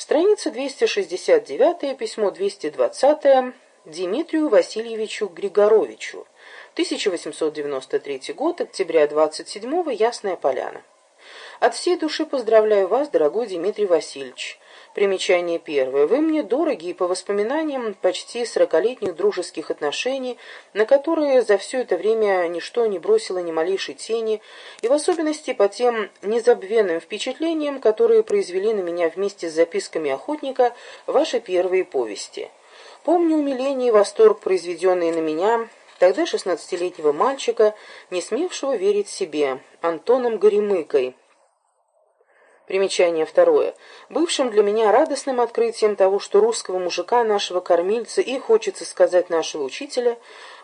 Страница 269, письмо 220 Дмитрию Васильевичу Григоровичу. 1893 год, октября 27 Ясная Поляна. От всей души поздравляю вас, дорогой Дмитрий Васильевич. Примечание первое. Вы мне дороги и по воспоминаниям почти сорокалетних дружеских отношений, на которые за все это время ничто не бросило ни малейшей тени, и в особенности по тем незабвенным впечатлениям, которые произвели на меня вместе с записками охотника ваши первые повести. Помню умиление и восторг, произведенные на меня, тогда шестнадцатилетнего мальчика, не смевшего верить себе, Антоном Горемыкой. Примечание второе. Бывшим для меня радостным открытием того, что русского мужика, нашего кормильца и, хочется сказать, нашего учителя,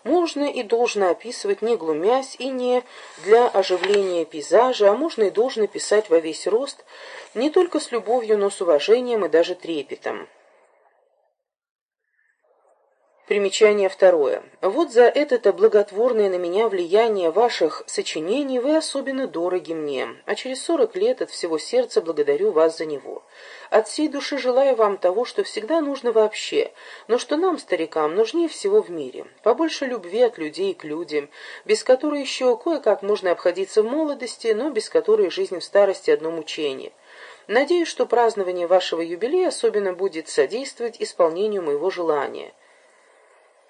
можно и должно описывать не глумясь и не для оживления пейзажа, а можно и должно писать во весь рост, не только с любовью, но с уважением и даже трепетом. Примечание второе. Вот за это-то благотворное на меня влияние ваших сочинений вы особенно дороги мне, а через сорок лет от всего сердца благодарю вас за него. От всей души желаю вам того, что всегда нужно вообще, но что нам, старикам, нужнее всего в мире. Побольше любви от людей к людям, без которой еще кое-как можно обходиться в молодости, но без которой жизнь в старости одно мучение. Надеюсь, что празднование вашего юбилея особенно будет содействовать исполнению моего желания.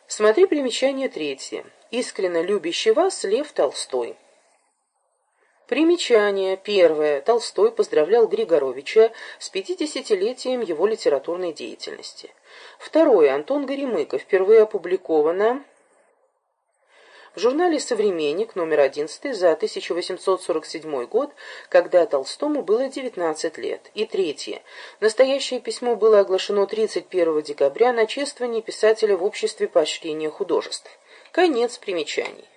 Смотри примечание третье. Искренно любящий вас Лев Толстой. Примечание. Первое. Толстой поздравлял Григоровича с пятидесятилетием его литературной деятельности. Второе. Антон Горемыко. Впервые опубликовано в журнале «Современник» номер 11 за 1847 год, когда Толстому было 19 лет. И третье. Настоящее письмо было оглашено 31 декабря на чествовании писателя в Обществе поощрения художеств. Конец примечаний.